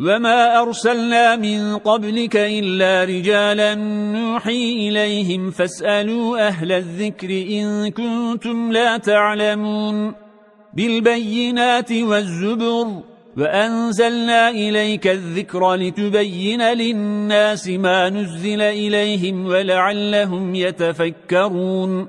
وما أرسلنا من قبلك إلا رجالا نوحي إليهم فاسألوا أهل الذكر إن كنتم لا تعلمون بالبينات والزبر وأنزلنا إليك الذكر لتبين للناس ما نزل إليهم ولعلهم يتفكرون